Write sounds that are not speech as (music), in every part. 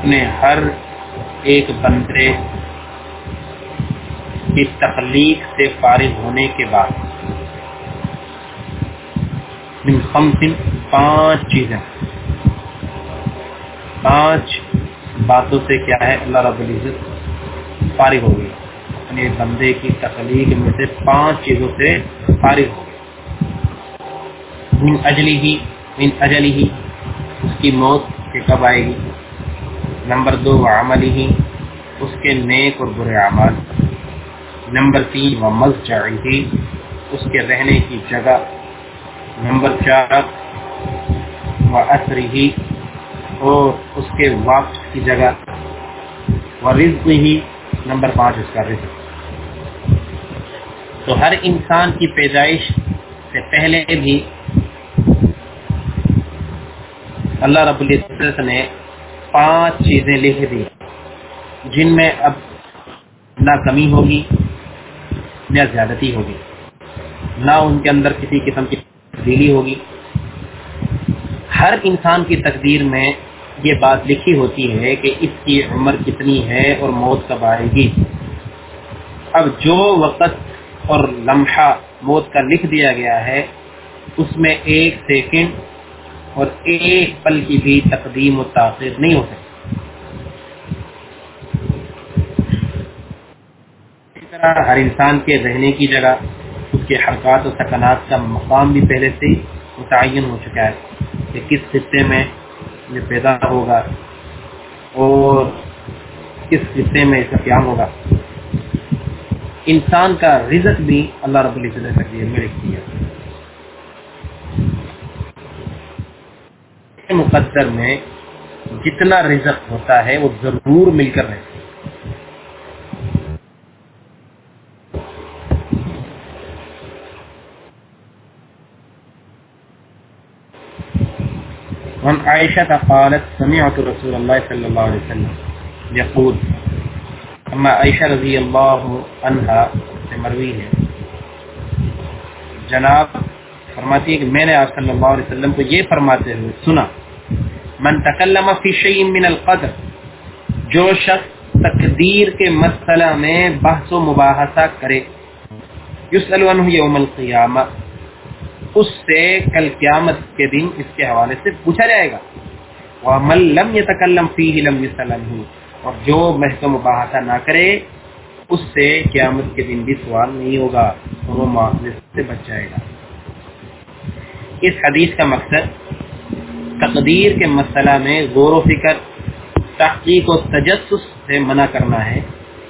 اپنے ہر ایک بندے کی تخلیق سے فارغ ہونے کے بعد۔ من خمسن پانچ چیزیں۔ پانچ باتوں سے کیا ہے؟ اللہ رب العزت فارغ ہو گئی۔ اپنے بندے کی تخلیق میں سے پانچ چیزوں سے فارغ ہو گئی۔ من اجلی ہی من اجلی ہی اس کی موت کے کب آئے گی؟ نمبر دو عملی ہی، اس کے نیک اور برے اعمال۔ نمبر تین و مز ہی، اس کے رہنے کی جگہ۔ نمبر چار و عصری ہی، اور اس کے واپس کی جگہ۔ و رزق ہی۔ نمبر پانچ، اس کا رزق۔ تو ہر انسان کی پیدائش سے پہلے بھی اللہ رب العزت نے پانچ چیزیں لکھ دی، جن میں اب نہ کمی ہوگی، نہ زیادتی ہوگی، نہ ان کے اندر کسی قسم کی تبدیلی ہوگی۔ ہر انسان کی تقدیر میں یہ بات لکھی ہوتی ہے کہ اس کی عمر کتنی ہے اور موت کب آئے گی۔ اب جو وقت اور لمحہ موت کا لکھ دیا گیا ہے، اس میں ایک سیکنڈ اور ایک پل کی بھی تقدیم و تاثیر نہیں ہو سکتی۔ طرح ہر انسان کے رہنے کی جگہ اس کے حرکات و سکنات کا مقام بھی پہلے سے متعین ہو چکا ہے کہ کس خطے میں یہ پیدا ہوگا اور کس خطے میں اس کا قیام ہوگا۔ انسان کا رزق بھی اللہ رب العزت نے تقدیر میں لکھ دیا۔ مقدر میں جتنا رزق ہوتا ہے وہ ضرور مل کر رہے وعن عائشة قالت سمعت رسول الله صلى الله عليه وسلم يقول اما عائشہ رضی اللہ عنہ سے مروی ہے۔ جناب، فرماتی ہے کہ میں نے آپ صلی اللہ علیہ وسلم کو یہ فرماتے ہوئے سنا من تکلم فی شیء من القدر، جو شخص تقدیر کے مسئلہ میں بحث و مباحثہ کرے، یسأل عنہ یوم القیامہ۔ اس سے کل قیامت کے دن اس کے حوالے سے پوچھا جائے گا۔ وَمَن لَمْ يَتَكَلَّمْ فِيهِ لَمْ يُسَلَمْهُ اور جو بحث و مباحثہ نہ کرے، اس سے قیامت کے دن بھی سوال نہیں ہوگا اور وہ معاملے سے بچ جائے گا۔ اس حدیث کا مقصد تقدیر کے مسئلہ میں غور و فکر، تحقیق و تجسس سے منع کرنا ہے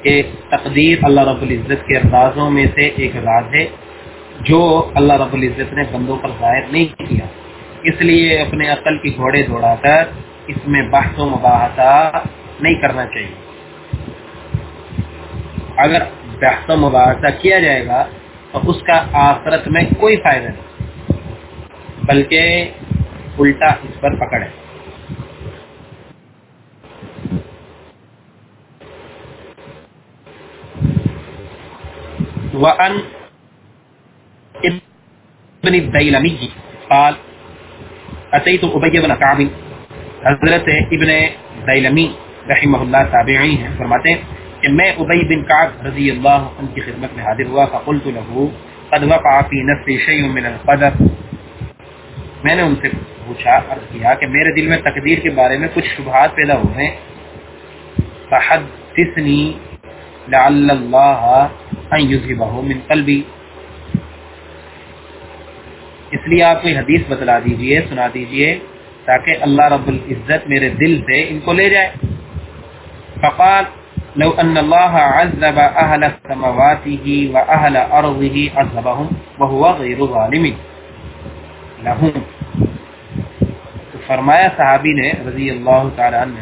کہ تقدیر اللہ رب العزت کے رازوں میں سے ایک راز ہے جو اللہ رب العزت نے بندوں پر ظاہر نہیں کیا۔ اس لیے اپنے عقل کی گھوڑے دوڑا کر اس میں بحث و مباحثہ نہیں کرنا چاہیے۔ اگر بحث و مباحثہ کیا جائے گا تو اس کا آخرت میں کوئی فائدہ نہیں، بلکہ الٹا اس پر پکڑ ہے وَأَنْ ابن الدیلمی قال اتیت ابی بن کعب حضرت ابن دیلمی رحمہ اللہ تابعی ہیں، فرماتے ہیں کہ میں ابی بن کعب رضی اللہ عنہ کی خدمت میں حاضر ہوا، فقلت له، قد وقع في نفسي شيء من القدر۔ میں نے ان سے پوچھا، عرض کیا کہ میرے دل میں تقدیر کے بارے میں کچھ شبہات پیدا ہوئے فحدثنی لعل اللہ ان یذهبه من قلبی اس لیے آپ کوئی حدیث بتلا دیجیے، سنا دیجیے، تاکہ اللہ رب العزت میرے دل سے ان کو لے جائے۔ فقال، لو ان اللہ عذب اہل سمواته و اہل ارضه عذبهم وهو غیر ظالم۔ لهم فرمایا صحابی نے رضی اللہ تعالی عنہ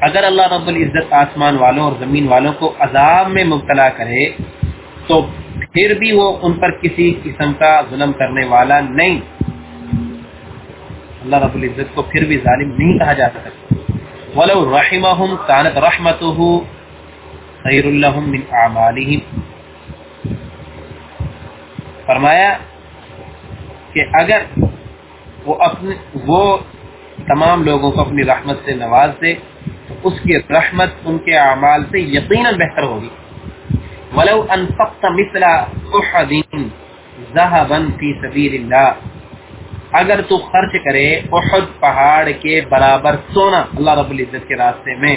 اگر اللہ رب العزت آسمان والوں اور زمین والوں کو عذاب میں مبتلا کرے، تو پھر بھی وہ ان پر کسی قسم کا ظلم کرنے والا نہیں۔ اللہ رب العزت کو پھر بھی ظالم نہیں کہا جا سکتا۔ ولو رحمهم كانت رحمته خیر لهم من اعمالهم فرمایا کہ اگر وہ اپنے وہ تمام لوگوں کو اپنی رحمت سے نواز دے تو اس کی رحمت ان کے اعمال سے یقیناً بہتر ہوگی۔ ولو انفقت مثل احد ذهبا في سبيل الله اگر تو خرچ کرے احد پہاڑ کے برابر سونا اللہ رب العزت کے راستے میں۔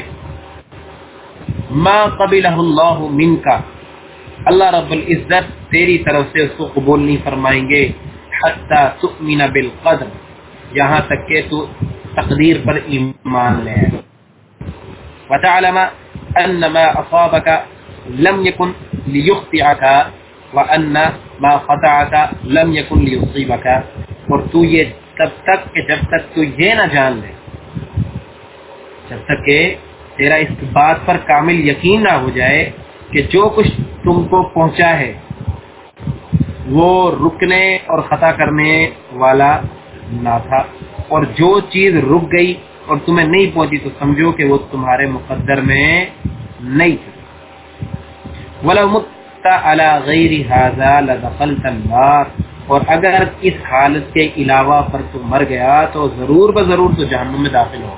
ما قبلہ اللہ منکا اللہ رب العزت تیری طرف سے اس کو قبول نہیں فرمائیں گے۔ حتی تؤمن بالقدر۔ یہاں تک کہ تو تقدیر پر ایمان لے۔ وتعلم ان ما اصابك لم يكن ليخطئك وان ما خطأك لم يكن ليصيبك۔ اور تو یہ تب تک کہ جب تک تو یہ نہ جان لے۔ جب تک کہ تیرا اس بات پر کامل یقین نہ ہو جائے کہ جو کچھ تم کو پہنچا ہے وہ رکنے اور خطا کرنے والا نہ تھا۔ اور جو چیز رک گئی اور تمہیں نہیں پہنچی تو سمجھو کہ وہ تمہارے مقدر میں نہیں تھی غیر النار۔ اور اگر اس حالت کے علاوہ پر تو مر گیا تو ضرور بضرور تو جہنم میں داخل ہو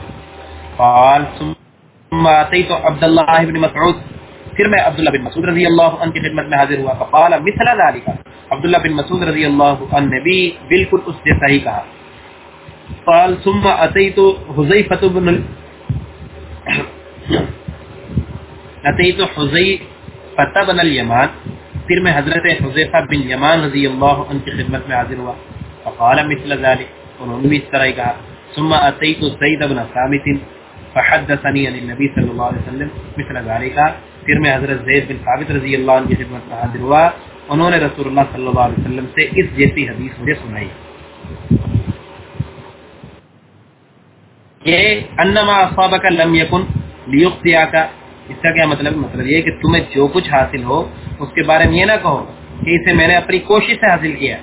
قال، ثم اتيت عبد الله بن مسعود۔ پھر میں عبداللہ بن مسعود رضی اللہ عنہ کی خدمت میں حاضر ہوا، فقال مثل ذلك. عبداللہ بن مسعود رضی اللہ عنہ نے بھی بالکل اس جیسا ہی کہا۔ قال، ثم اتيت حذيفه بن ال... (coughs) اتيت حذيفه بن اليمان پھر میں حضرت حذیفہ بن یمان رضی اللہ عنہ کی خدمت میں حاضر ہوا۔ فقال مثل ذلك۔ انہوں نے بھی اس طرح ہی کہا۔ ثم اتيت زید بن ثابت فحدثني عن النبي صلی اللہ علیہ وسلم مثل ذلك۔ پھر میں حضرت زید بن ثابت رضی اللہ عنہ کی خدمت میں حاضر ہوا۔ انہوں نے رسول اللہ صلی اللہ علیہ وسلم سے اس جیسی حدیث مجھے سنائی۔ یہ انما اصابك لم يكن ليخطئك اس کا کیا مطلب؟ مطلب یہ کہ تمہیں جو کچھ حاصل ہو، اس کے بارے میں یہ نہ کہو کہ اسے میں نے اپنی کوشش سے حاصل کیا۔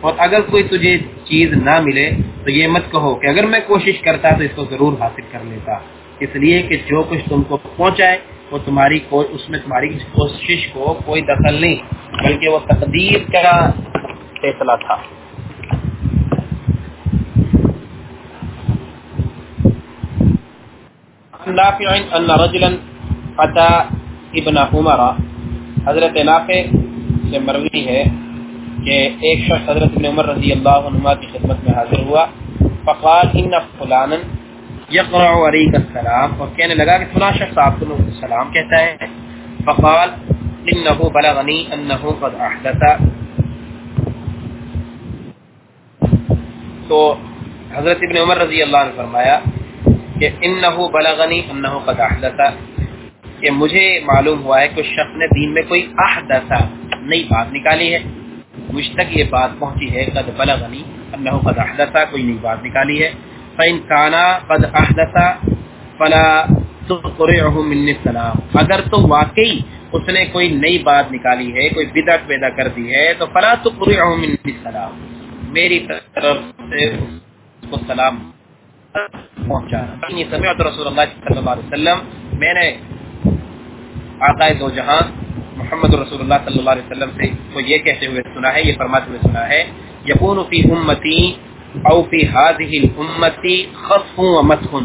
اور اگر کوئی تجھے چیز نہ ملے تو یہ مت کہو کہ اگر میں کوشش کرتا تو اس کو ضرور حاصل کر لیتا۔ اس لیے کہ جو کچھ تم کو پہنچائے وہ تمہاری اس میں تمہاری کوشش کو کوئی دخل نہیں، بلکہ وہ تقدیر کا فیصلہ تھا۔ نافع ان رجلا اتى ابن عمر. حضرت نافع سے مروی ہے کہ ایک شخص حضرت ابن عمر رضی اللہ عنہ کی خدمت میں حاضر ہوا، فقال ان فلانا یقرع علیک السلام، اور کہنے لگا کہ فلاں شخص آپ کو السلام کہتا ہے۔ فقال انه بلغنی انه قد احدث۔ تو حضرت ابن عمر رضی اللہ عنہ فرمایا کہ انه بلغنی انه قد احدث۔ کہ مجھے معلوم ہوا ہے کہ اس شخص نے دین میں کوئی احدث، نئی بات نکالی ہے۔ مجھ تک یہ بات پہنچی ہے، قد بلغنی انه قد احدث، کوئی نئی بات نکالی ہے۔ فان كان قد احدث فلا تقرعه من السلام اگر تو واقعی اس نے کوئی نئی بات نکالی ہے، کوئی بدعت پیدا کر دی ہے، تو فلا تقرعه من السلام میری طرف سے اس کو سلام پہنچانا سمعت رسول اللہ صلی اللہ علیہ وسلم، میں نے آقا دو جہاں محمد رسول اللہ صلی اللہ علیہ وسلم سے کو یہ کہتے ہوئے سنا ہے، یہ فرماتے ہوئے سنا ہے یقون فی امتی او فی هذه الامتی خصف و مسخ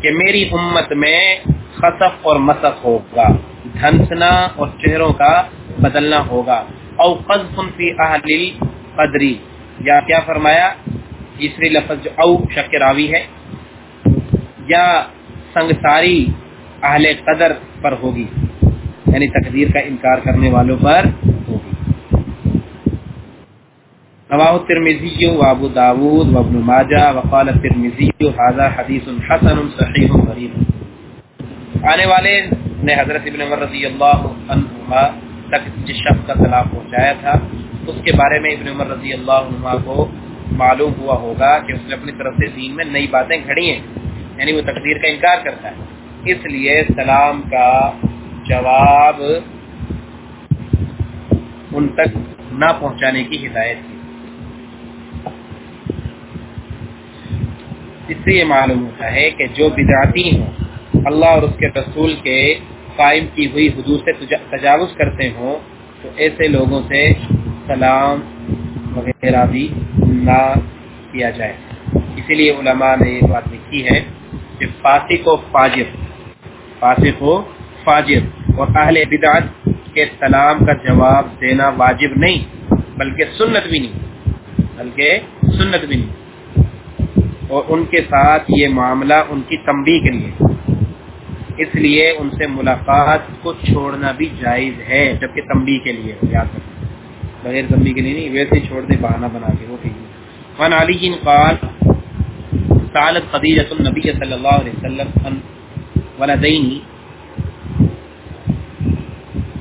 کہ میری امت میں خصف اور مسخ ہوگا دھنسنا اور چہروں کا بدلنا ہوگا۔ او قذف فی اهل القدری یا کیا فرمایا؟ تیسری لفظ جو او شک راوی ہے، یا سنگساری اہل قدر پر ہوگی یعنی تقدیر کا انکار کرنے والوں پر ہوگی رواہ الترمذی و ابو داود و ابن وقال الترمذی هذا حدیث حسن صحیح غریب آنے والے نے حضرت ابن عمر رضی اللہ عنہما تک جس شخص کا سلام پہنچایا تھا، اس کے بارے میں ابن عمر رضی اللہ عنہ کو معلوم ہوا ہوگا کہ اس نے اپنی طرف سے دین میں نئی باتیں کھڑی ہیں یعنی وہ تقدیر کا انکار کرتا ہے۔ اس لیے سلام کا جواب ان تک نہ پہنچانے کی ہدایت کی۔ اس سے یہ معلوم ہوتا ہے کہ جو بدعتی ہوں، اللہ اور اس کے رسول کے قائم کی ہوئی حدود سے تجاوز کرتے ہوں، تو ایسے لوگوں سے سلام وغیرہ بھی نہ کیا جائے۔ اسی لیے علماء نے یہ بات لکھی ہے کہ فاسق و فاجر، فاسق و فاجر اور اہل بدعت کے سلام کا جواب دینا واجب نہیں، بلکہ سنت بھی نہیں، بلکہ سنت بھی نہیں۔ اور ان کے ساتھ یہ معاملہ ان کی تمبی کے لیے۔ اس لیے ان سے ملاقات کو چھوڑنا بھی جائز ہے، جبکہ تمبی کے لیے، یاد رکھیں۔ بغیر تمبی کے لیے نہیں، ویسے چھوڑ دے، بہانہ بنا کے، وہ ٹھیک من علی جن قال، سالت خدیجۃ النبی صلی اللہ علیہ وسلم ولدین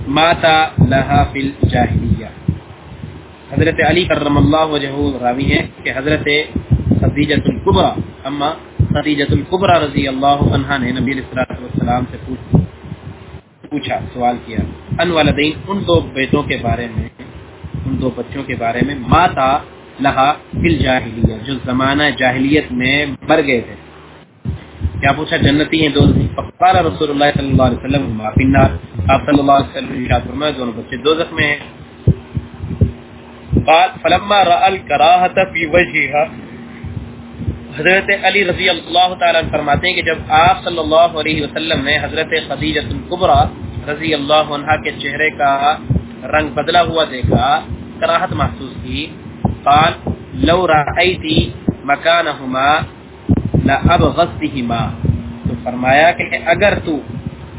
ماتا لها فی الجاہلیہ۔ حضرت علی کرم اللہ وجہ راوی ہیں کہ حضرت خدیجۃ القبرا اما خدیجۃ القبرا رضی اللہ عنہا نے نبی علیہ الصلوۃ سے پوچھا، سوال کیا، ان والدین، ان دو بیٹوں کے بارے میں، ان دو بچوں کے بارے میں، ماتا لہا فل جاہلیہ جو زمانہ جاہلیت میں مر گئے تھے۔ کیا پوچھا، جنتی ہیں دو فقال رسول اللہ صلی اللہ علیہ وسلم ما فی النار۔ آپ صلی اللہ علیہ وسلم ارشاد فرمایا دونوں بچے دوزخ میں ہیں۔ قال، فلما راى الكراهه في وجهها حضرت علی رضی اللہ تعالیٰ فرماتے ہیں کہ جب آپ صلی اللہ علیہ وسلم نے حضرت خدیجت القبرہ رضی اللہ عنہ کے چہرے کا رنگ بدلا ہوا دیکھا، کراہت محسوس کی۔ قال، لو رأیتی مکانہما لأبغضتہما۔ تو فرمایا کہ اگر تو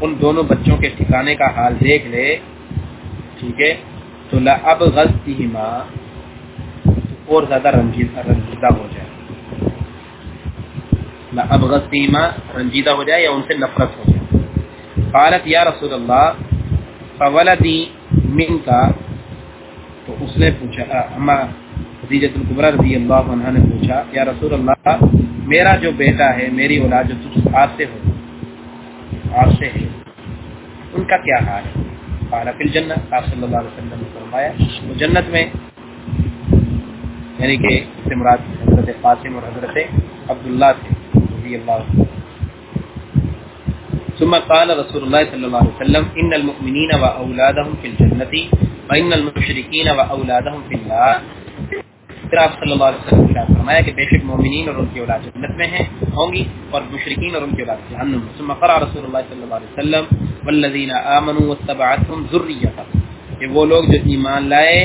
ان دونوں بچوں کے ٹھکانے کا حال دیکھ لے، ٹھیک ہے، تو لأبغضتہما اور زیادہ رنجیدہ ہو جائے۔ ابغیما رنجیدہ ہو جائے یا ان سے نفرت ہو جائے۔ قالت، یا رسول اللہ، فولدی من کا تو اس نے پوچھا، اما حدیجت القبرہ رضی اللہ عنہ نے پوچھا، یا رسول اللہ، میرا جو بیٹا ہے، میری اولاد جو تجھ آپ سے ہو آپ سے ہے، ان کا کیا حال ہے؟ قال، فی الجنہ. آپ صلی اللہ علیہ وسلم نے فرمایا، وہ جنت میں یعنی کہ مراد حضرت قاسم اور حضرت عبداللہ تھے۔ رضی اللہ ثم قال رسول الله صلى الله عليه وسلم ان المؤمنين واولادهم في الجنه وان المشركين واولادهم في النار. پھر آپ صلی اللہ علیہ وسلم نے فرمایا کہ بے شک مومنین اور ان کی اولاد جنت میں ہیں، ہوں گی، اور مشرکین اور ان کی اولاد جہنم ثم قرأ رسول اللہ صلی اللہ علیہ وسلم، والذین آمنوا واتبعتهم ذریتهم. کہ وہ لوگ جو ایمان لائے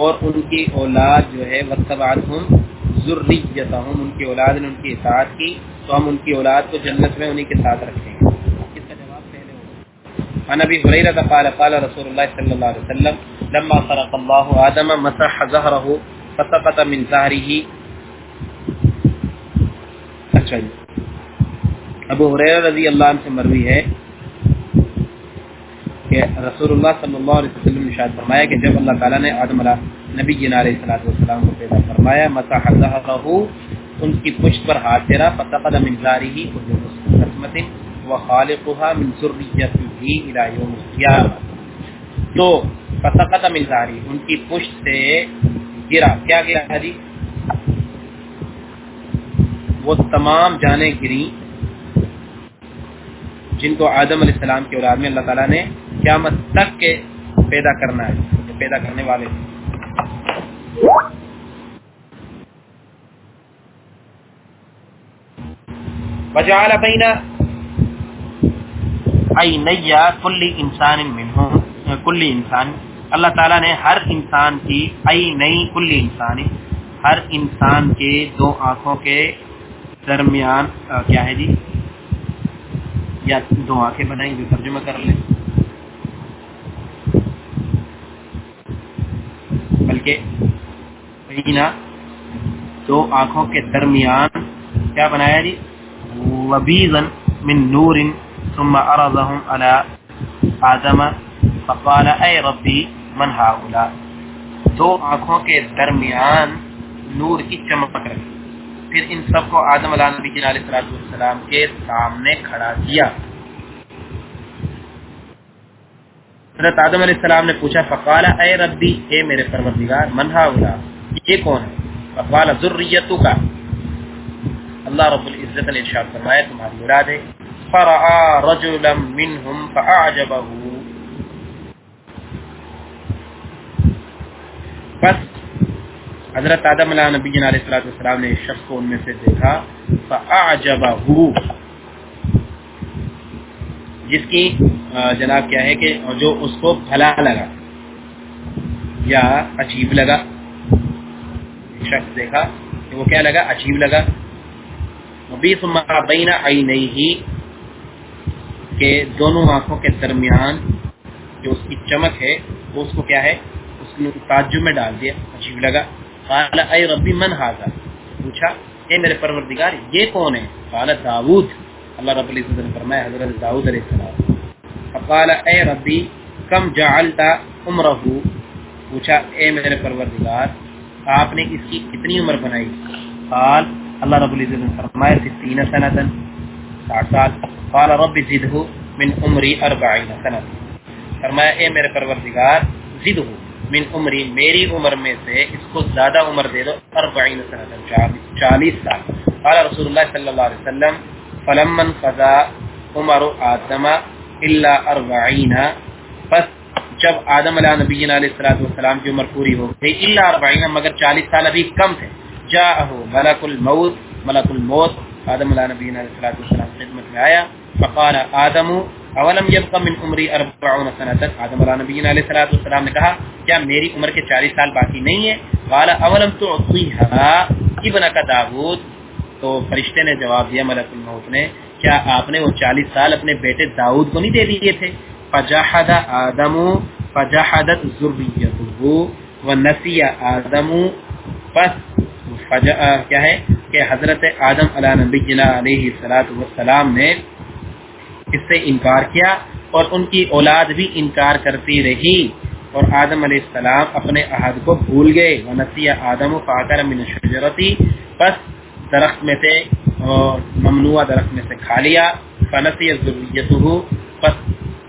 اور ان کی اولاد جو ہے، واتبعتهم ذریتهم ان کی اولاد نے ان کی اطاعت کی، تو ہم ان کی اولاد کو جنت میں انہی کے ساتھ رکھیں گے اس کا جواب پہلے ہوگا۔ عن ابي هريره قال قال رسول الله صلى الله عليه وسلم، لما خلق الله ادم مسح ظهره فسقط من ظهره اچھا جی۔ ابو ہریرہ رضی اللہ عنہ سے مروی ہے کہ رسول اللہ صلی اللہ علیہ وسلم نے ارشاد فرمایا کہ جب اللہ تعالی نے آدم علیہ نبی جنا علیہ الصلوۃ والسلام کو پیدا فرمایا مسح ظهره ان کی پشت پر ہاتھ تیرا فتقد من ذاری قسمت و خالقها من ذریته الى یوم القیامه تو فتقد من ذاری ان کی پشت سے گرا، کیا گیا ہے جی؟ وہ تمام جانیں گری جن کو آدم علیہ السلام کے اولاد میں اللہ تعالیٰ نے قیامت تک کے پیدا کرنا ہے، پیدا کرنے والے وجعل بین عینیا کل انسان منہم، کل انسان۔ اللہ تعالیٰ نے ہر انسان کی عینی کل انسان، ہر انسان کے دو آنکھوں کے درمیان کیا ہے جی؟ یا دو آنکھیں بنائیں جو ترجمہ کر لیں۔ بلکہ دو آنکھوں کے درمیان کیا بنایا جی؟ وبيضا من نور ثم عرضهم على آدم، فقال اے ربی من هؤلاء دو آنکھوں کے درمیان نور کی چمک رکھی پھر ان سب کو آدم علیہ نبی جن جی علیہ السلام کے سامنے کھڑا کیا۔ حضرت آدم علیہ السلام نے پوچھا، فقال اے ربی، اے میرے پروردگار، من هؤلاء یہ کون ہے؟ فقال ذریتو کا اللہ رب العزت نے ارشاد فرمایا، تمہاری مراد ہے، فرعا رجلا منهم فاعجبه پس حضرت آدم علیہ نبی علیہ السلام نے اس شخص کو ان میں سے دیکھا، فَأَعْجَبَهُ۔ جس کی جناب کیا ہے کہ جو اس کو بھلا لگا یا عجیب لگا۔ شخص دیکھا کہ وہ کیا لگا؟ عجیب لگا۔ بیس بین عینیہ کہ دونوں آنکھوں کے درمیان جو اس کی چمک ہے، وہ اس کو کیا ہے؟ اس نے تعجب میں ڈال دیا، عجیب لگا۔ قال، اے ربی، من هذا؟ پوچھا، اے میرے پروردگار، یہ کون ہے؟ قال داؤد اللہ رب العزت نے فرمایا، حضرت داؤد علیہ السلام۔ قال اے ربی، کم جعلت عمره پوچھا، اے میرے پروردگار آپ نے اس کی کتنی عمر بنائی؟ قال، اللہ رب العزت نے فرمایا، ستین سنتا، ساٹھ سال۔ قال، رب زدہ من عمری اربعین سنتا۔ فرمایا، اے میرے پروردگار زدہ من عمری، میری عمر میں سے اس کو زیادہ عمر دے دو، اربعین سنتا، چالیس سال۔ قال رسول اللہ صلی اللہ علیہ وسلم، فلمن قضا عمر آدم الا اربعین پس جب آدم علیہ نبی علیہ السلام کی عمر پوری ہو گئی، الا اربعین، مگر چالیس سال ابھی کم تھے۔ جاءه ملک الموت ملک الموت، آدم علیہ نبی علیہ السلام خدمت میں آیا۔ فقال آدم، اولم يبقى من عمری 40 سنه آدم علیہ نبی علیہ السلام نے کہا، کیا میری عمر کے 40 سال باقی نہیں ہے؟ قال، اولم تعطيها ابنك داؤد؟ تو فرشتے نے جواب دیا ملک الموت نے، کیا آپ نے وہ 40 سال اپنے بیٹے داؤد کو نہیں دے دیے تھے؟ فجحد آدم، فجحدت ذریته ونسی آدم پس کیا ہے کہ حضرت آدم علیہ نبی علیہ السلام نے اس سے انکار کیا اور ان کی اولاد بھی انکار کرتی رہی اور آدم علیہ السلام اپنے عہد کو بھول گئے۔ ونسی آدم فاکر من شجرتی پس درخت میں سے، اور ممنوع درخت میں سے کھا لیا۔ فنسی ذریتہ پس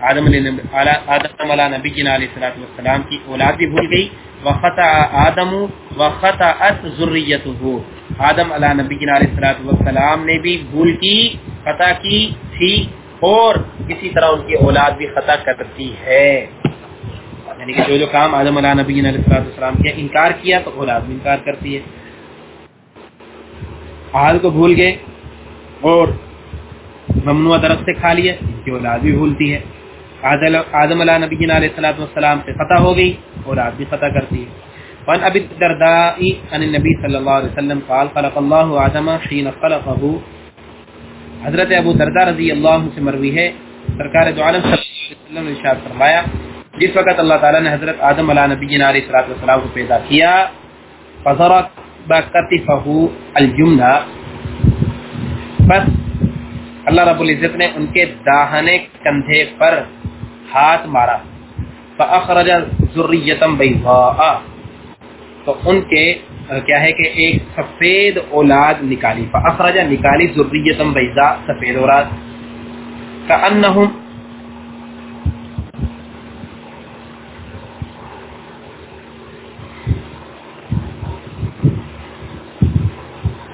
آدم علیہ نبی علیہ السلام کی اولاد بھی بھول گئی. وخطا آدم وخطأت ذریته آدم علیہ نبی علیہ الصلوۃ والسلام نے بھی بھول کی خطا کی تھی اور اسی طرح ان کی اولاد بھی خطا کرتی ہے۔ یعنی کہ جو جو کام آدم علیہ نبی علیہ الصلوۃ والسلام کیا انکار کیا تو اولاد بھی انکار کرتی ہے۔ حال کو بھول گئے اور ممنوع درخت سے کھا لیا ان کی اولاد بھی بھولتی ہے۔ آدم علیہ نبی علیہ الصلوۃ والسلام سے خطا ہو گئی، اولاد بھی خطا کرتی ہے۔ وان ابي الدرداء عن النبي صلى الله عليه وسلم قال، خلق الله آدم حين خلقه. حضرت ابو درداء رضی اللہ عنہ سے مروی ہے۔ سرکار دو عالم صلی اللہ علیہ وسلم نے ارشاد فرمایا، جس وقت اللہ تعالی نے حضرت آدم علیہ نبی علیہ الصلوۃ والسلام کو پیدا کیا فضرت بکتفه الجملہ بس اللہ رب العزت نے ان کے داہنے کندھے پر ہاتھ مارا۔ فاخرج ذریه بیضاء تو ان کے کیا ہے کہ ایک سفید اولاد نکالی۔ فاخرج نکالی ذریتم بیضاء سفید اولاد۔ کانہم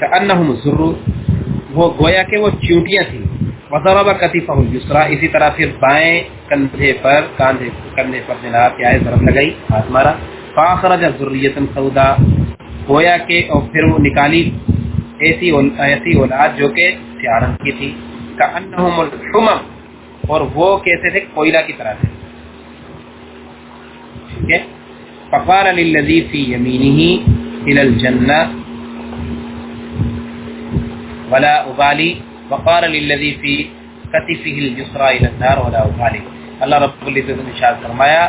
کانہم ذر وہ گویا کہ وہ چونٹیاں تھیں۔ وضرب کتفہ اليسرى اسی طرح پھر بائیں کندھے پر، کاندھے کندھے پر جناب کیا ہے ضرب لگائی، ہاتھ مارا۔ فاخرج ذریۃ سودا، گویا کہ اور پھر وہ نکالی ایسی ایسی اولاد جو کہ سیاہ رنگ کی تھی۔ کانہم الحمم، اور وہ کیسے تھے کوئلہ کی طرح تھے۔ ٹھیک ہے؟ فقال للذي في يمينه الى الجنه ولا ابالي وقال للذي في كتفه اليسرى الى النار ولا ابالي اللہ رب العزت نے ارشاد فرمایا،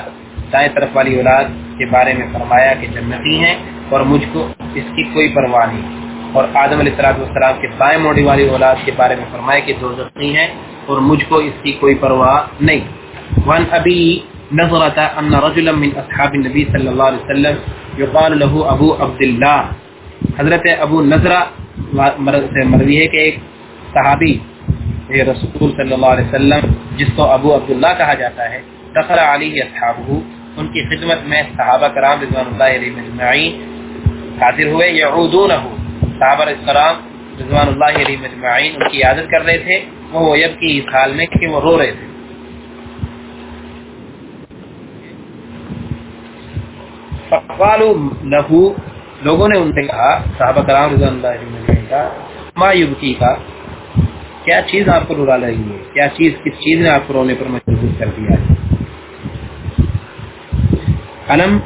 دائیں طرف والی اولاد کے بارے میں فرمایا کہ جنتی ہیں اور مجھ کو اس کی کوئی پرواہ نہیں۔ اور آدم علیہ الصلوۃ والسلام کے بائیں موڑی والی اولاد کے بارے میں فرمایا کہ دو زخمی ہیں اور مجھ کو اس کی کوئی پرواہ نہیں۔ وان ابی نظرت ان رجلا من اصحاب النبي صلی اللہ علیہ وسلم يقال له ابو عبد الله۔ حضرت ابو نظرہ مرض سے مروی ہے کہ ایک صحابی رسول صلی اللہ علیہ وسلم، جس کو ابو عبداللہ کہا جاتا ہے، دخل علیہ اصحابہ، ان کی خدمت میں صحابہ کرام رضوان اللہ علیہ مجمعین حاضر ہوئے یعودونہ صحابہ کرام رضوان اللہ علیہ مجمعین ان کی عادت کر رہے تھے، وہ یب کی اس حال میں کہ وہ رو رہے تھے۔ فقالوا له لوگوں نے ان سے کہا، صحابہ کرام رضا اللہ علیہ کا ما یبکی کا؟ کیا چیز آپ کو رلا رہی ہے؟ کیا چیز، کس چیز نے آپ کو رونے پر مجبور کر دیا ہے؟ علم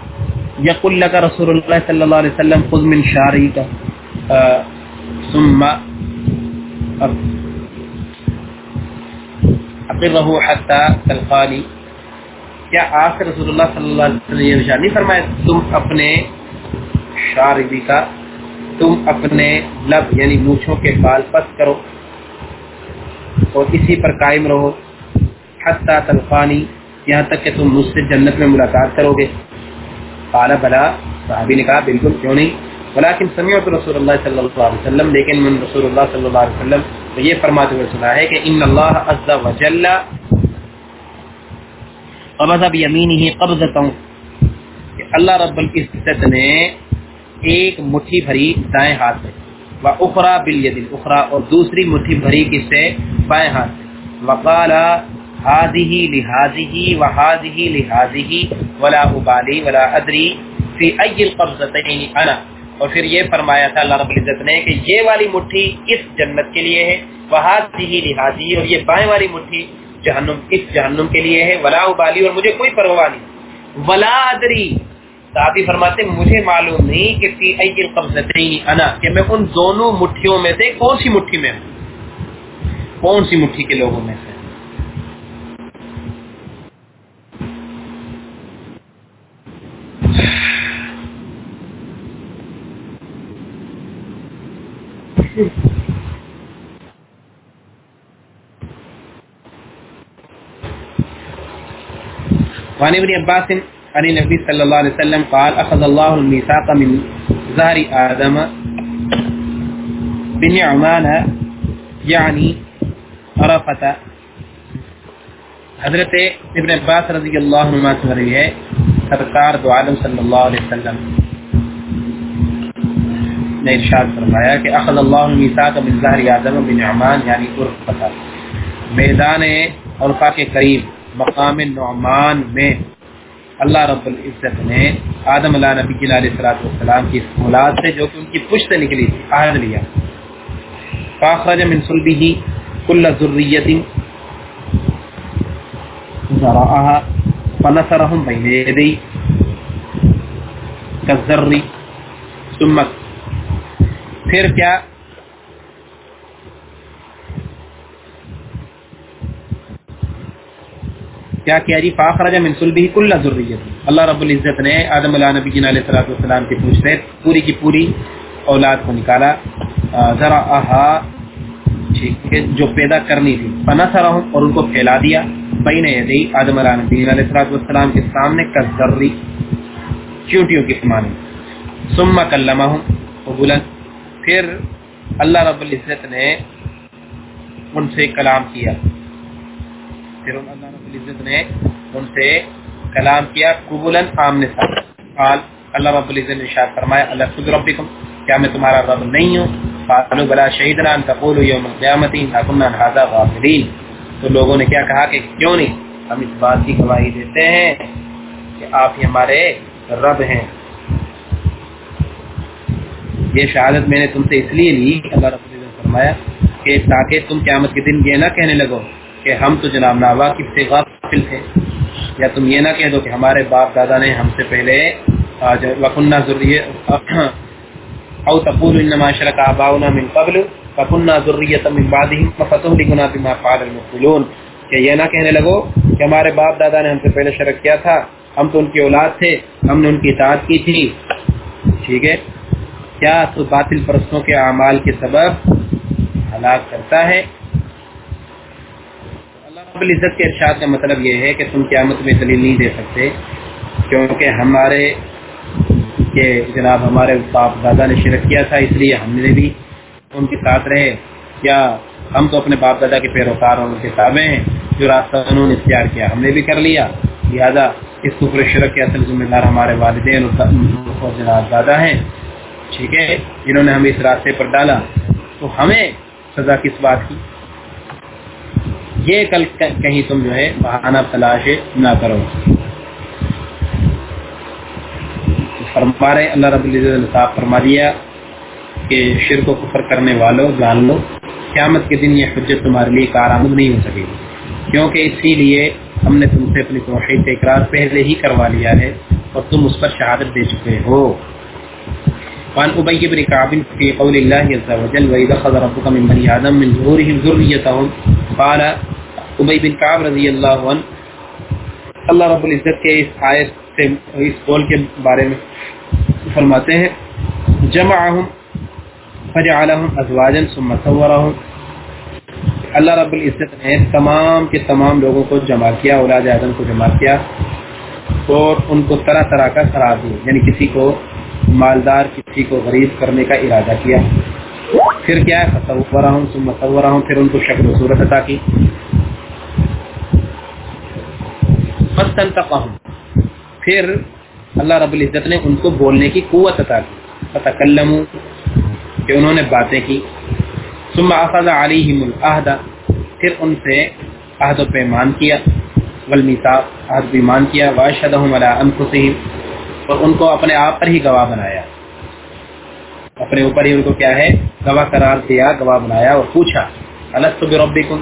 یق اللہ کا رسول اللہ صلی اللہ علیہ وسلم خود من شاری کا ثم اقرہ حتی تلقانی۔ کیا آپ رسول اللہ صلی اللہ علیہ وسلم یہ نہیں فرمائے تم اپنے شاربی کا، تم اپنے لب یعنی مونچھوں کے بال پس کرو اور اسی پر قائم رہو۔ حتی تلقانی، یہاں تک کہ تم مجھ سے جنت میں ملاقات کرو گے۔ قال بلا، صحابی نے کہا، بالکل کیوں نہیں؟ ولیکن سمیعت رسول اللہ صلی اللہ علیہ وسلم، لیکن من رسول اللہ صلی اللہ علیہ وسلم تو یہ فرماتے ہوئے سنا ہے کہ ان اللہ عز و جل قبض بیمینہ قبضتا، کہ اللہ رب العزت نے ایک مٹھی بھری دائیں ہاتھ سے واخرى باليد، الاخرى، اور دوسری مٹھی بھری کس سے؟ بائیں ہاتھ سے وقال هذه لهذه وهذه لهذه ولا ابالي ولا ادري في اي القبضتين انا اور پھر یہ فرمایا تھا اللہ رب العزت نے کہ یہ والی مٹھی اس جنت کے لیے ہے، وهذه لهذه، اور یہ بائیں والی مٹھی جہنم، اس جہنم کے لیے ہے، ولا ابالي اور مجھے کوئی پرواہ نہیں۔ ولا ادري صحابی فرماتے مجھے معلوم نہیں کہ فی ای القبضتین انا، کہ میں ان دونوں مٹھیوں میں سے کون سی مٹھی میں ہوں؟ کون سی مٹھی کے لوگوں میں سے؟ وعن ابن عباس عن النبي صلى الله عليه وسلم قال، أخذ الله الميثاق من ظهر آدم بنعمان، يعني عرفة. حضرت ابن عباس رضی اللہ عنہ سے مروی ہے، سرکار دو عالم صلی اللہ علیہ وسلم نے ارشاد فرمایا کہ اخذ اللہ المیثاق من ظهر آدم بنعمان یعنی عرفة. میدان عرفہ کے قریب، مقام نعمان میں اللہ رب العزت نے آدم علیہ نبی علیہ الصلوۃ والسلام کی اولاد سے جو کہ ان کی پشت سے نکلی تھی عہد لیا۔ فاخرج من صلبه كل ذریه زرعها فنصرهم بين يدي كالذر ثم۔ پھر کیا؟ کیا کیا جی؟ فاخرج من صلبه كل ذریہ اللہ رب العزت نے آدم علیہ نبی جن علیہ الصلوۃ والسلام کی پوچھ سے پوری کی پوری اولاد کو نکالا۔ ذرا اها جو پیدا کرنی تھی۔ فنثرهم اور ان کو پھیلا دیا۔ بین یدی آدم علیہ نبی علیہ الصلوۃ والسلام کے سامنے کا کذری چوٹیوں کی مانند ثم کلمهم قبولا۔ پھر اللہ رب العزت نے ان سے کلام کیا۔ پھر اللہ رب العزت نے ان سے کلام کیا قبولا آمنے ساتھ قال، اللہ رب العزت نے ارشاد فرمایا اللہ خود ربکم، کیا میں تمہارا رب نہیں ہوں؟ قالوا، بلا شہیدنا ان تقولوا یوم القیامت ان كنا عن هذا غافلین۔ تو لوگوں نے کیا کہا کہ کیوں نہیں؟ ہم اس بات کی گواہی دیتے ہیں کہ آپ ہی ہمارے رب ہیں۔ یہ شہادت میں نے تم سے اس لیے لی، اللہ رب العزت نے فرمایا کہ تاکہ تم قیامت کے دن یہ نہ کہنے لگو۔ کہ ہم تو جناب ناواقف سے غافل تھے یا تم یہ نہ کہہ دو کہ ہمارے باپ دادا نے ہم سے پہلے وکنہ ذریعہ او تقول انما شرک آباؤنا من قبل وکنہ ذریعہ من بعدهم ففتهلكنا بما فعل المقتلون کہ یہ نہ کہنے لگو کہ ہمارے باپ دادا نے ہم سے پہلے شرک کیا تھا۔ ہم تو ان کی اولاد تھے، ہم نے ان کی اطاعت کی تھی۔ ٹھیک ہے؟ کیا تو باطل پرستوں کے اعمال کے سبب ہلاک کرتا ہے؟ رب العزت کے ارشاد کا مطلب یہ ہے کہ تم قیامت میں دلیل نہیں دے سکتے، کیونکہ ہمارے کہ جناب ہمارے باپ دادا نے شرک کیا تھا، اس لیے ہم نے بھی ان کے ساتھ رہے۔ یا ہم تو اپنے باپ دادا کے پیروکار اور ان کے تابع ہیں، جو راستہ انہوں نے اختیار کیا، ہم نے بھی کر لیا۔ لہٰذا اس کفر شرک کے اصل ذمہ دار ہمارے والدین اور جناب دادا ہیں۔ ٹھیک ہے، جنہوں نے ہمیں اس راستے پر ڈالا، تو ہمیں سزا کس بات کی؟ یہ کل کہیں تم جو ہے بہانہ تلاش نہ کرو۔ فرما رہے اللہ رب العزت فرما دیا کہ شرک و کفر کرنے والوں جان لو، قیامت کے دن یہ حجت تمہارے لیے کارآمد نہیں ہو سکے گی۔ کیونکہ اسی لیے ہم نے تم سے اپنی توحید اقرار پہلے ہی کروا لیا ہے اور تم اس پر شہادت دے چکے ہو۔ وعن ابي بن كعب في قول الله عز وجل واذا خذ ربك من بني ادم من ظهورهم ذريتهم، قال ابي بن كعب رضي الله عنه، اللہ رب العزت کے اس آیت سے، اس قول کے بارے میں فرماتے ہیں جمعهم فجعلهم ازواجا ثم صورهم اللہ رب العزت نے تمام کے تمام لوگوں کو جمع کیا، اولاد آدم کو جمع کیا، اور ان کو طرح طرح کا قرار دیا یعنی کسی کو مالدار کسی کو غریب کرنے کا ارادہ کیا۔ پھر کیا ہے؟ تصورہ ہوں ثم مصورہ ہوں پھر ان کو شکل و صورت عطا کی۔ فاستنطقهم پھر اللہ رب العزت نے ان کو بولنے کی قوت عطا کی۔ فتکلموا کہ انہوں نے باتیں کی۔ ثم اخذ عليهم العهد۔ پھر ان سے عہد و پیمان کیا۔ والمیثاق عہد و پیمان کیا۔ واشهدهم على انفسهم اور ان کو اپنے آپ پر ہی گواہ بنایا۔ اپنے اوپر ہی ان کو کیا ہے؟ گواہ قرار دیا، گواہ بنایا اور پوچھا، الست بربکم؟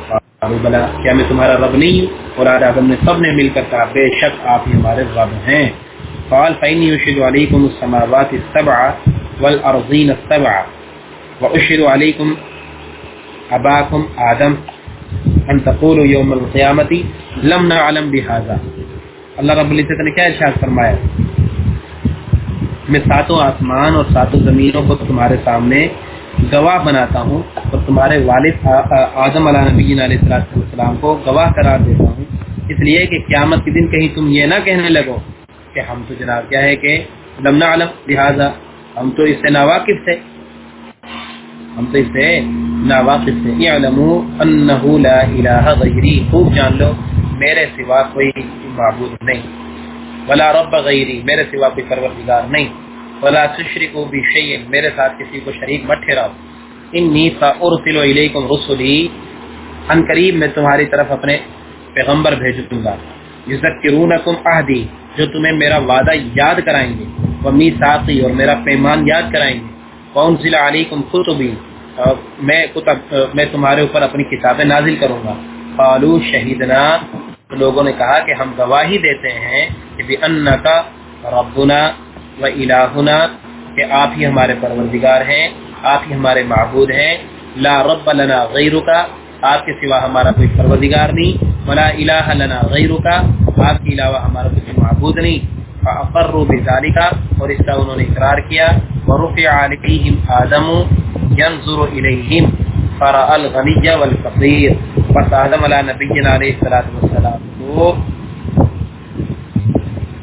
بلا، کیا میں تمہارا رب نہیں ہوں؟ اور آدم نے سب نے مل کر کہا، بے شک آپ ہی ہمارے رب ہیں۔ قال، فإني أشهد عليكم السماوات السبع والأرضين السبع وأشهد عليكم اباکم آدم ان تقولوا یوم القیامت لم نعلم بهذا۔ اللہ رب العزت نے کیا ارشاد فرمایا؟ میں ساتوں آسمان اور ساتوں زمینوں کو تمہارے سامنے گواہ بناتا ہوں اور تمہارے والد آدم علیہ نبی علیہ السلام کو گواہ قرار دیتا ہوں۔ اس لیے کہ قیامت کے دن کہیں تم یہ نہ کہنے لگو کہ ہم تو جناب کیا ہے کہ لم نعلم، لہذا ہم تو اس سے ناواقف تھے۔ ہم تو اس سے ناواقف سے اعلموا انه لا غیری۔ خوب جان لو، میرے سوا کوئی معبود نہیں۔ ولا رب غیری، میرے سوا کوئی پروردگار نہیں۔ ولا تشرکوا بشیء میرے ساتھ کسی کو شریک مت ٹھہراؤ۔ انی سارسل الیکم رسلی، ان قریب میں تمہاری طرف اپنے پیغمبر بھیجوں گا۔ یذکرونکم عہدی، جو تمہیں میرا وعدہ یاد کرائیں گے۔ ومیثاقی اور میرا پیمان یاد کرائیں گے۔ کون ضلع علیکم کتبی میں کتب، میں تمہارے اوپر اپنی کتابیں نازل کروں گا۔ قالو شہیدنا لوگوں نے کہا کہ ہم گواہی دیتے ہیں کہ کا ربنا و الہنا، کہ آپ ہی ہمارے پروردگار ہیں، آپ ہی ہمارے معبود ہیں، لا رب لنا غیر کا آپ کے سوا ہمارا کوئی پروردگار نہیں، ولا الہ لنا غیر کا آپ کے علاوہ ہمارا کوئی معبود نہیں۔ فاقروا بذلك اور اس کا انہوں نے اقرار کیا۔ ورفع عليهم آدم ينظر فرأى الغني والفقير پس آدم علیہ نبینا علیہ السلام کو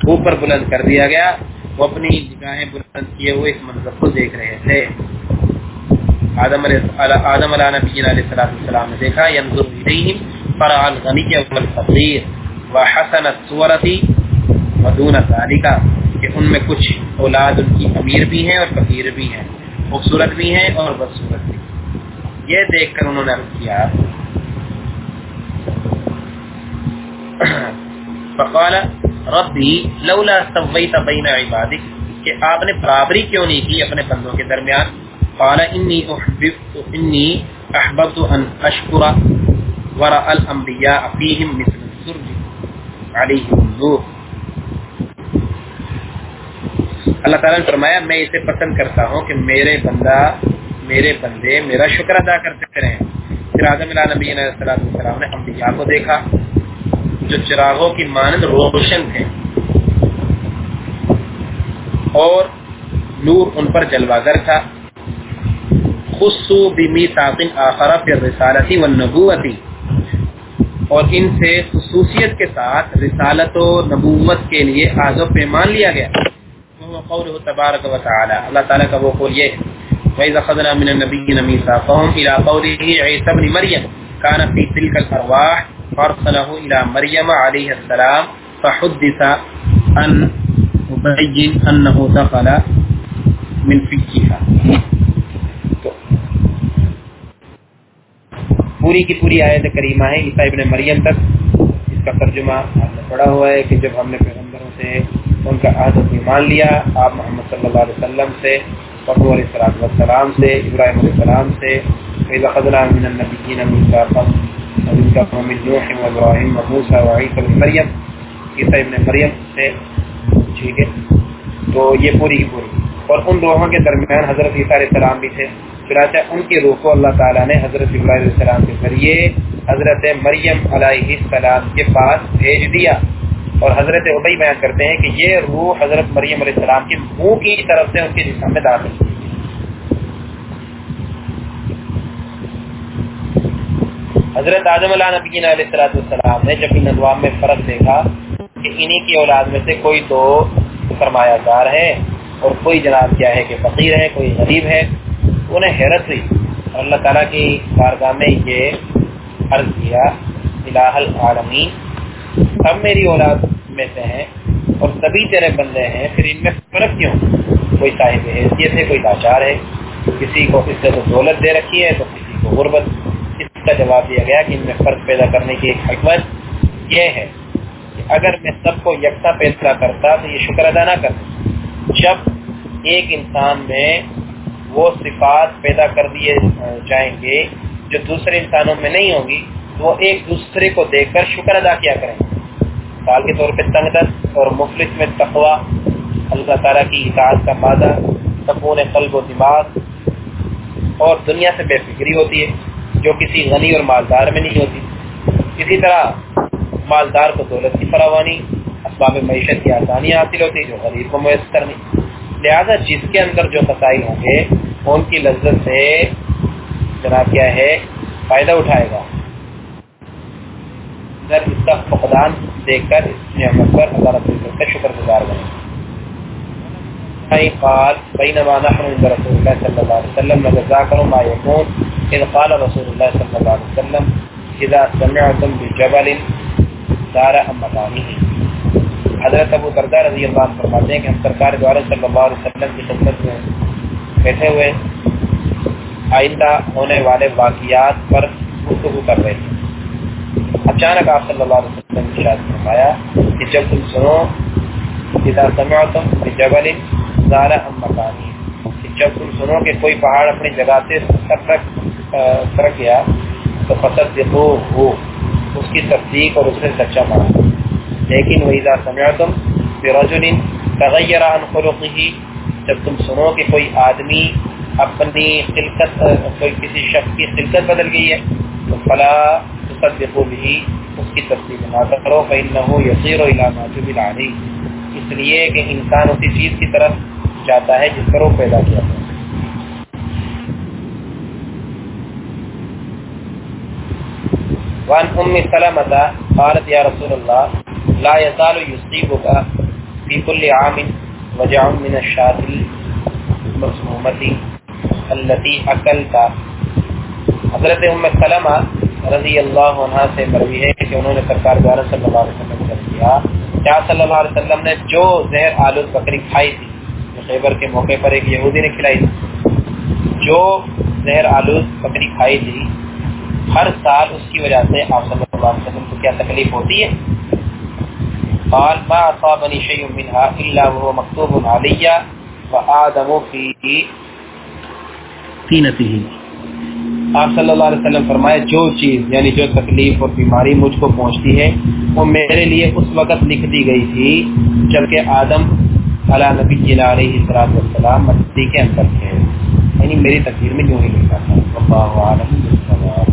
اوپر بلند کر دیا گیا۔ وہ اپنی نگاہیں بلند کیے ہوئے اس منظر کو دیکھ رہے تھے۔ آدم علیہ آدم علی نبینا علیہ السلام نے دیکھا، ينظر إليهم فرأى الغني والفقير وحسن الصورة ودون ذالکہ کہ ان میں کچھ اولاد، ان کی امیر بھی ہیں اور فقیر بھی ہیں۔ خوبصورت بھی ہیں اور بدصورت بھی یہ دیکھ کر انہوں نے عرض کیا۔ فقال، ربی، لولا سویت بین عبادک، کہ آپ نے برابری کیوں نہیں کی اپنے بندوں کے درمیان؟ قال، انی احببت انی احببت ان اشکر ورا الانبیاء فیہم مثل السرج علیہ النور۔ اللہ تعالیٰ نے فرمایا، میں اسے پسند کرتا ہوں کہ میرے بندہ میرے بندے میرا شکر ادا کرتے رہیں پھر آدم اللہ نبی علیہ السلام نے انبیاء کو دیکھا۔ جو چراغوں کی مانند روشن تھے اور نور ان پر جلواگر تھا۔ خصو بمی ساقن آخرہ پھر رسالتی و نبوتی اور ان سے خصوصیت کے ساتھ رسالت و نبوت کے لیے آز و پیمان لیا گیا۔ قوله تبارك وتعالى الله تعالى کا وہ قول یہ ہے۔ وَإِذَا خَذْنَا مِنَ النَّبِيِّنَ مِيثَاقَهُمْ إِلَى قَوْلِهِ عِيسَى ابْنِ مَرْيَمَ كَانَ فِي تِلْكَ الْأَرْوَاحِ فَأَرْسَلَهُ إِلَى مَرْيَمَ عَلَيْهَ السَّلَامُ فَحُدِّثَ أَنْ مُبَيِّنْ أَنَّهُ دَخَلَ مِنْ فِكِّهَا پوری کی پوری آیت کریمہ ہے، عیسیٰ ابن مریم تک۔ اس کا ترجمہ پڑا ہوا ہے کہ جب ہم نے پیغمبروں سے ان کا عہد ایمان لیا، آپ محمد صلی اللہ علیہ وسلم سے فخو علیہ السلام والسلام سے، ابراہیم علیہ السلام سے فیض خضر من النبیین من کا من کا محمد نوح و ابراہیم و موسیٰ و عیسی بن مریم عیسی ابن مریم سے۔ ٹھیک ہے؟ تو یہ پوری کی پوری۔ اور ان روحوں کے درمیان حضرت عیسیٰ علیہ السلام بھی تھے۔ چنانچہ ان کی روح کو اللہ تعالیٰ نے حضرت ابراہیم علیہ السلام کے ذریعے حضرت مریم علیہ السلام کے پاس بھیج دیا۔ اور حضرت عبی بیان کرتے ہیں کہ یہ روح حضرت مریم علیہ السلام کے منہ کی طرف سے ان کے جسم میں داخل حضرت اعظم اللہ نبی علیہ السلام نے جب ان اقوام میں فرق دیکھا کہ انہی کی اولاد میں سے کوئی تو فرمایا دار ہے اور کوئی جناب کیا ہے کہ فقیر ہے کوئی غریب ہے انہیں حیرت ہوئی۔ اور اللہ تعالیٰ کی بارگاہ میں یہ عرض کیا الہ العالمین سب میری اولاد میں سے ہیں اور سبھی تیرے بندے ہیں، پھر ان میں فرق کیوں؟ کوئی صاحب حیثیت ہے، کوئی لاچار ہے۔ کسی کو اس سے تو دولت دے رکھی ہے، تو کسی کو غربت۔ اس کا جواب دیا گیا کہ ان میں فرق پیدا کرنے کی ایک حکمت یہ ہے کہ اگر میں سب کو یکساں پیدا کرتا تو یہ شکر ادا نہ کرتا۔ جب ایک انسان میں وہ صفات پیدا کر دیے جائیں گے جو دوسرے انسانوں میں نہیں ہوں گی، تو وہ ایک دوسرے کو دیکھ کر شکر ادا کیا کریں گے۔ مثال کے طور پہ تنگ دست اور مفلس میں تقوا اللہ تعالیٰ کی اطاعت کا مادہ، سکون قلب و دماغ، اور دنیا سے بے فکری ہوتی ہے، جو کسی غنی اور مالدار میں نہیں ہوتی۔ اسی طرح مالدار کو دولت کی فراوانی، اسباب معیشت کی آسانیاں حاصل ہوتی، جو غریب کو میسر نہیں۔ لہٰذا جس کے اندر جو مسائل ہوں گے، ان کی لذت سے جناب کیا ہے، فائدہ اٹھائے گا۔ اگر اس کا فقدان دیکھ کر، اس نعمت پر اللہ رب العزت کا شکر گزار بنے قال، بينما نحن عند رسول الله صلى الله عليه وسلم نتذاكر ما يكون إذ قال رسول الله صلى الله عليه وسلم، إذا سمعتم بجبل دار أم مكانه حضرت ابو دردہ رضی اللہ عنہ فرماتے ہیں کہ ہم سرکار دوارہ صلی اللہ علیہ وسلم کی خدمت میں بیٹھے ہوئے آئندہ ہونے والے واقعات پر گفتگو کر رہے تھے۔ اچانک آپ صلی اللہ علیہ وسلم نے شاید فرمایا کہ جب تم سنو اذا سمعتم بجبل زار ام مکانی۔ کہ جب تم سنو کہ کوئی پہاڑ اپنی جگہ سے سرک گیا تو فصدقو ہو اس کی تصدیق اور اس سے سچا مانا۔ لیکن وَإِذَا سَمِعْتُمْ بِرَجُلٍ تَغَيَّرَ عَنْ خُلُقِهِ، جب تم سنو کہ کوئی آدمی اپنی خلقت کوئی کسی شخص کی خلقت بدل گئی ہے، تو فلا تصدقوا به، اس کی تصدیق نہ کرو، فإنه يصير إلى ما جبل عليه۔ اس لیے کہ انسان اسی چیز کی طرف جاتا ہے جس پر وہ پیدا کیا ہے وان ام سلمہ قالت یا رسول اللہ لا يزال يصيبك في كل عام وجع من الشاطل المسمومة التي أكلت۔ حضرت ام سلمہ رضی اللہ عنہ سے مروی ہے کہ انہوں نے سرکار دوارہ صلی اللہ علیہ وسلم کر دیا کیا صلی اللہ علیہ وسلم نے جو زہر آلود بکری کھائی تھی خیبر کے موقع پر ایک یہودی نے کھلائی تھی، جو زہر آلود بکری کھائی تھی، ہر سال اس کی وجہ سے آپ صلی اللہ علیہ وسلم کو کیا تکلیف ہوتی ہے؟ قال ما اصابني شيء منها الا وهو مكتوب علي وادم في طينته آپ صلی اللہ علیہ وسلم فرمایا جو چیز یعنی جو تکلیف اور بیماری مجھ کو پہنچتی ہے، وہ میرے لیے اس وقت لکھ دی گئی تھی جبکہ آدم علی نبی علیہ السلام مستی کے اندر تھے۔ یعنی میری تقریر میں جو ہی لکھا تھا اللہ